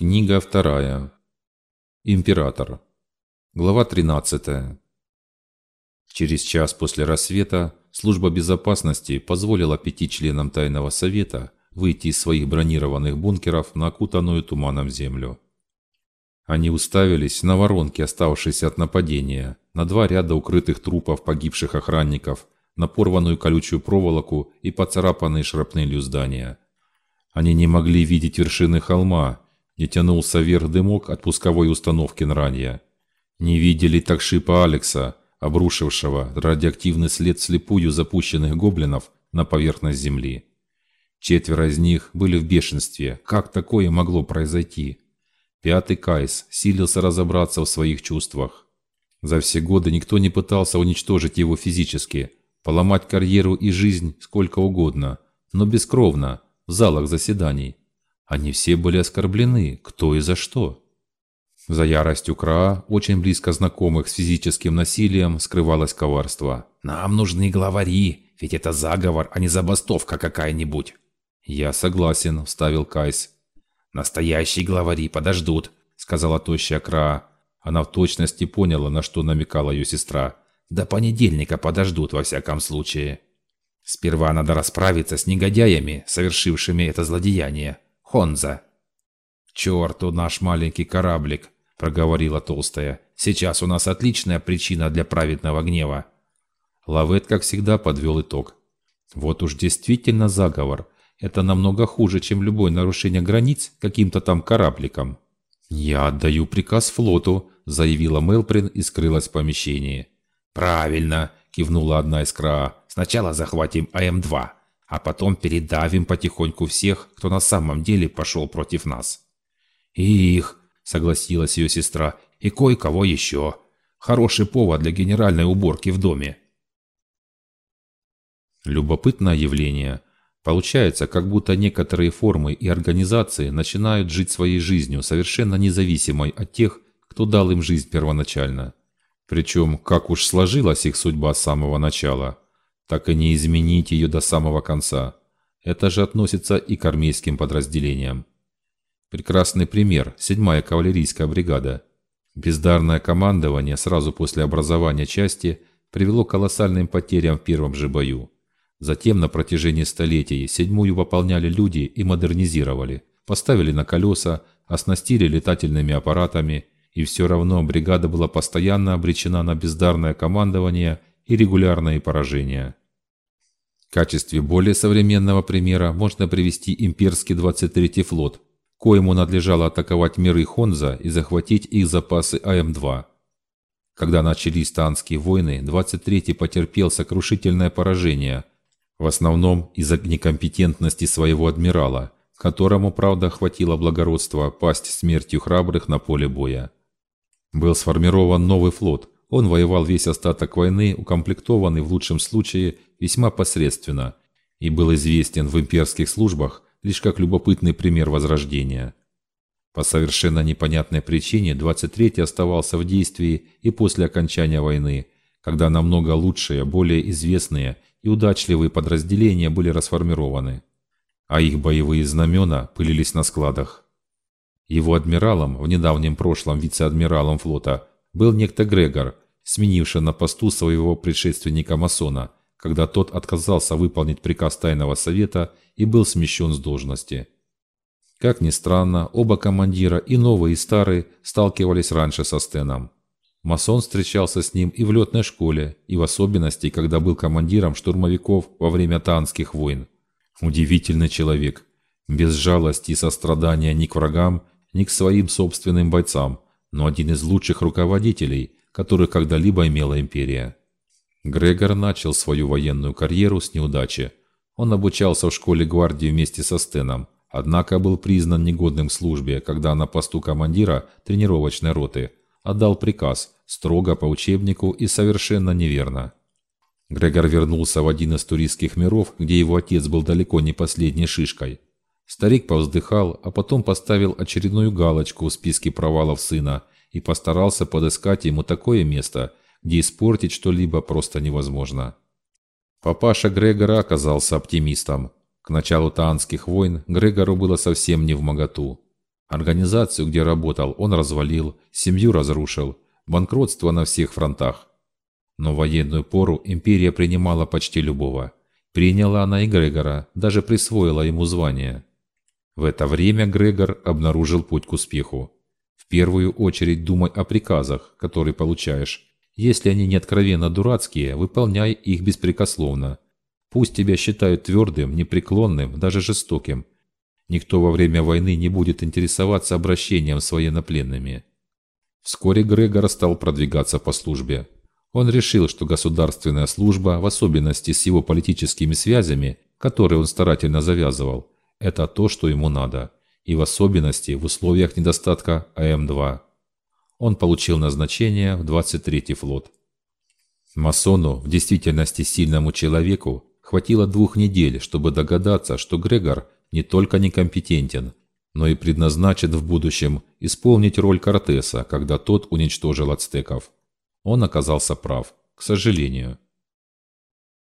Книга вторая. Император. Глава 13. Через час после рассвета служба безопасности позволила пяти членам тайного совета выйти из своих бронированных бункеров на окутанную туманом землю. Они уставились на воронки, оставшиеся от нападения, на два ряда укрытых трупов погибших охранников, на порванную колючую проволоку и поцарапанные шрапнелью здания. Они не могли видеть вершины холма, не тянулся вверх дымок от пусковой установки Нранья. Не видели такшипа Алекса, обрушившего радиоактивный след слепую запущенных гоблинов на поверхность Земли. Четверо из них были в бешенстве. Как такое могло произойти? Пятый Кайс силился разобраться в своих чувствах. За все годы никто не пытался уничтожить его физически, поломать карьеру и жизнь сколько угодно, но бескровно, в залах заседаний. Они все были оскорблены, кто и за что. За яростью Краа, очень близко знакомых с физическим насилием, скрывалось коварство. «Нам нужны главари, ведь это заговор, а не забастовка какая-нибудь». «Я согласен», – вставил Кайс. «Настоящие главари подождут», – сказала тощая Краа. Она в точности поняла, на что намекала ее сестра. «До понедельника подождут, во всяком случае». «Сперва надо расправиться с негодяями, совершившими это злодеяние», Хонза. «К черту наш маленький кораблик», — проговорила толстая. «Сейчас у нас отличная причина для праведного гнева». Лавет, как всегда, подвел итог. «Вот уж действительно заговор. Это намного хуже, чем любое нарушение границ каким-то там корабликом». «Я отдаю приказ флоту», — заявила Мелприн и скрылась в помещении. «Правильно», — кивнула одна из Краа. «Сначала захватим АМ-2» а потом передавим потихоньку всех, кто на самом деле пошел против нас». «И их», — согласилась ее сестра, — «и кое-кого еще. Хороший повод для генеральной уборки в доме». Любопытное явление. Получается, как будто некоторые формы и организации начинают жить своей жизнью, совершенно независимой от тех, кто дал им жизнь первоначально. Причем, как уж сложилась их судьба с самого начала – так и не изменить ее до самого конца. Это же относится и к армейским подразделениям. Прекрасный пример – 7-я кавалерийская бригада. Бездарное командование сразу после образования части привело к колоссальным потерям в первом же бою. Затем на протяжении столетий седьмую выполняли люди и модернизировали, поставили на колеса, оснастили летательными аппаратами, и все равно бригада была постоянно обречена на бездарное командование и регулярные поражения. В качестве более современного примера можно привести имперский 23-й флот, коему надлежало атаковать миры Хонза и захватить их запасы АМ-2. Когда начались танские войны, 23-й потерпел сокрушительное поражение, в основном из-за некомпетентности своего адмирала, которому, правда, хватило благородства пасть смертью храбрых на поле боя. Был сформирован новый флот, он воевал весь остаток войны, укомплектованный в лучшем случае весьма посредственно, и был известен в имперских службах лишь как любопытный пример возрождения. По совершенно непонятной причине 23-й оставался в действии и после окончания войны, когда намного лучшие, более известные и удачливые подразделения были расформированы, а их боевые знамена пылились на складах. Его адмиралом, в недавнем прошлом вице-адмиралом флота, был некто Грегор, сменивший на посту своего предшественника Масона, когда тот отказался выполнить приказ Тайного Совета и был смещен с должности. Как ни странно, оба командира, и новый, и старый, сталкивались раньше со Стеном. Масон встречался с ним и в летной школе, и в особенности, когда был командиром штурмовиков во время Таанских войн. Удивительный человек. Без жалости и сострадания ни к врагам, ни к своим собственным бойцам – но один из лучших руководителей, которых когда-либо имела империя. Грегор начал свою военную карьеру с неудачи. Он обучался в школе гвардии вместе со Стеном, однако был признан негодным к службе, когда на посту командира тренировочной роты отдал приказ строго по учебнику и совершенно неверно. Грегор вернулся в один из туристских миров, где его отец был далеко не последней шишкой. Старик повздыхал, а потом поставил очередную галочку в списке провалов сына и постарался подыскать ему такое место, где испортить что-либо просто невозможно. Папаша Грегора оказался оптимистом. К началу Таанских войн Грегору было совсем не в моготу. Организацию, где работал, он развалил, семью разрушил, банкротство на всех фронтах. Но в военную пору империя принимала почти любого. Приняла она и Грегора, даже присвоила ему звание. В это время Грегор обнаружил путь к успеху. В первую очередь думай о приказах, которые получаешь. Если они не откровенно дурацкие, выполняй их беспрекословно. Пусть тебя считают твердым, непреклонным, даже жестоким. Никто во время войны не будет интересоваться обращением с военнопленными. Вскоре Грегор стал продвигаться по службе. Он решил, что государственная служба, в особенности с его политическими связями, которые он старательно завязывал, это то, что ему надо, и в особенности в условиях недостатка АМ-2. Он получил назначение в 23-й флот. Масону, в действительности сильному человеку, хватило двух недель, чтобы догадаться, что Грегор не только некомпетентен, но и предназначен в будущем исполнить роль Кортеса, когда тот уничтожил ацтеков. Он оказался прав, к сожалению.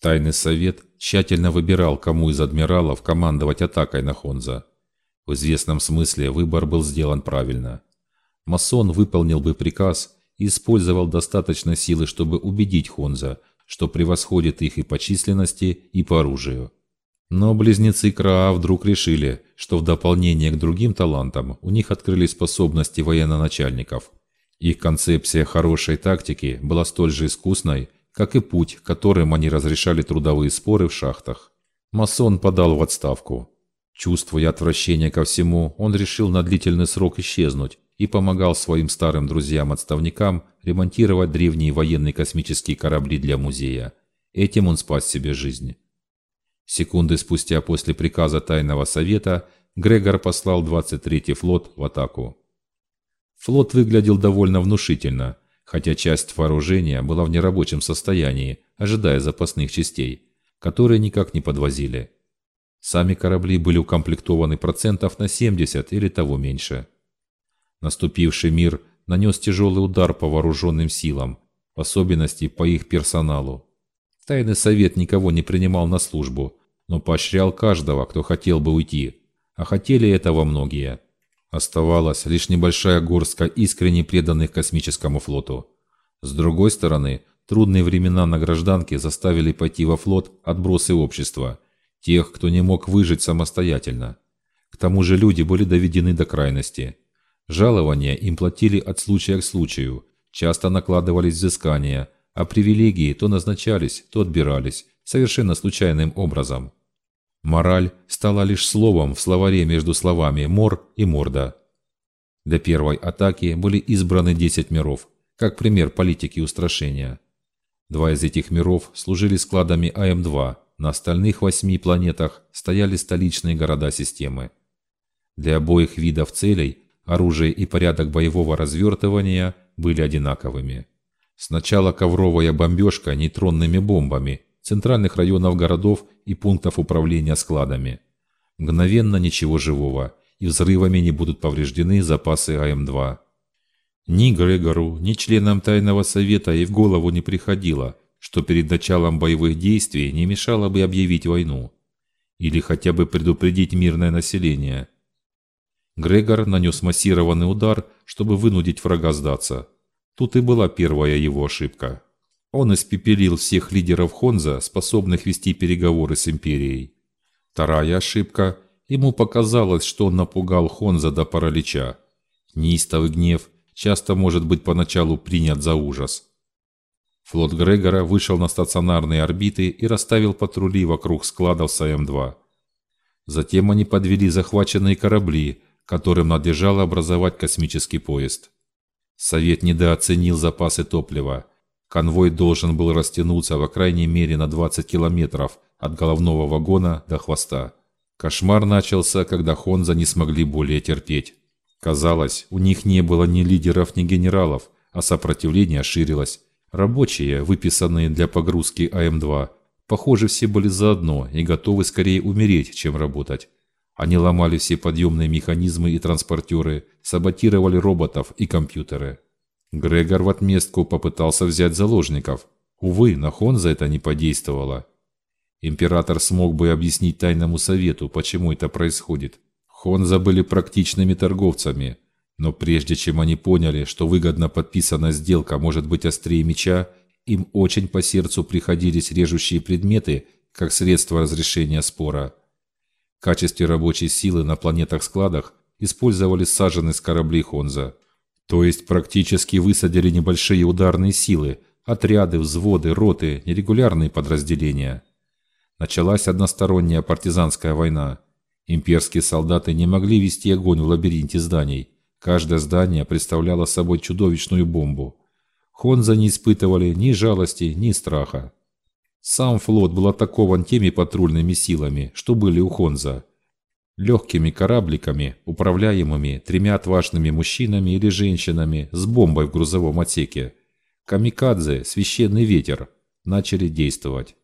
Тайный совет тщательно выбирал, кому из адмиралов командовать атакой на Хонза. В известном смысле выбор был сделан правильно. Масон выполнил бы приказ и использовал достаточно силы, чтобы убедить Хонза, что превосходит их и по численности, и по оружию. Но близнецы Краа вдруг решили, что в дополнение к другим талантам у них открылись способности военно-начальников. Их концепция хорошей тактики была столь же искусной, как и путь, которым они разрешали трудовые споры в шахтах. Масон подал в отставку. Чувствуя отвращение ко всему, он решил на длительный срок исчезнуть и помогал своим старым друзьям-отставникам ремонтировать древние военные космические корабли для музея. Этим он спас себе жизнь. Секунды спустя после приказа Тайного Совета Грегор послал 23-й флот в атаку. Флот выглядел довольно внушительно, хотя часть вооружения была в нерабочем состоянии, ожидая запасных частей, которые никак не подвозили. Сами корабли были укомплектованы процентов на 70 или того меньше. Наступивший мир нанес тяжелый удар по вооруженным силам, в особенности по их персоналу. Тайный совет никого не принимал на службу, но поощрял каждого, кто хотел бы уйти, а хотели этого многие. Оставалась лишь небольшая горстка искренне преданных космическому флоту. С другой стороны, трудные времена на гражданке заставили пойти во флот отбросы общества, тех, кто не мог выжить самостоятельно. К тому же люди были доведены до крайности. Жалования им платили от случая к случаю, часто накладывались взыскания, а привилегии то назначались, то отбирались, совершенно случайным образом. Мораль стала лишь словом в словаре между словами «мор» и «морда». Для первой атаки были избраны 10 миров, как пример политики устрашения. Два из этих миров служили складами АМ-2, на остальных восьми планетах стояли столичные города системы. Для обоих видов целей оружие и порядок боевого развертывания были одинаковыми. Сначала ковровая бомбежка нейтронными бомбами центральных районов городов и пунктов управления складами. Мгновенно ничего живого, и взрывами не будут повреждены запасы АМ-2. Ни Грегору, ни членам Тайного Совета и в голову не приходило, что перед началом боевых действий не мешало бы объявить войну. Или хотя бы предупредить мирное население. Грегор нанес массированный удар, чтобы вынудить врага сдаться. Тут и была первая его ошибка. Он испепелил всех лидеров Хонза, способных вести переговоры с Империей. Вторая ошибка – ему показалось, что он напугал Хонза до паралича. Неистовый гнев часто может быть поначалу принят за ужас. Флот Грегора вышел на стационарные орбиты и расставил патрули вокруг складов с АМ-2. Затем они подвели захваченные корабли, которым надлежало образовать космический поезд. Совет недооценил запасы топлива. Конвой должен был растянуться по крайней мере на 20 километров от головного вагона до хвоста. Кошмар начался, когда Хонза не смогли более терпеть. Казалось, у них не было ни лидеров, ни генералов, а сопротивление ширилось. Рабочие, выписанные для погрузки АМ-2, похоже, все были заодно и готовы скорее умереть, чем работать. Они ломали все подъемные механизмы и транспортеры, саботировали роботов и компьютеры. Грегор в отместку попытался взять заложников. Увы, на Хонза это не подействовало. Император смог бы объяснить тайному совету, почему это происходит. Хонза были практичными торговцами, но прежде чем они поняли, что выгодно подписанная сделка может быть острее меча, им очень по сердцу приходились режущие предметы, как средство разрешения спора. В качестве рабочей силы на планетах-складах использовались сажены с кораблей Хонза. То есть практически высадили небольшие ударные силы, отряды, взводы, роты, нерегулярные подразделения. Началась односторонняя партизанская война. Имперские солдаты не могли вести огонь в лабиринте зданий. Каждое здание представляло собой чудовищную бомбу. Хонза не испытывали ни жалости, ни страха. Сам флот был атакован теми патрульными силами, что были у Хонза. Легкими корабликами, управляемыми тремя отважными мужчинами или женщинами с бомбой в грузовом отсеке. Камикадзе, священный ветер, начали действовать.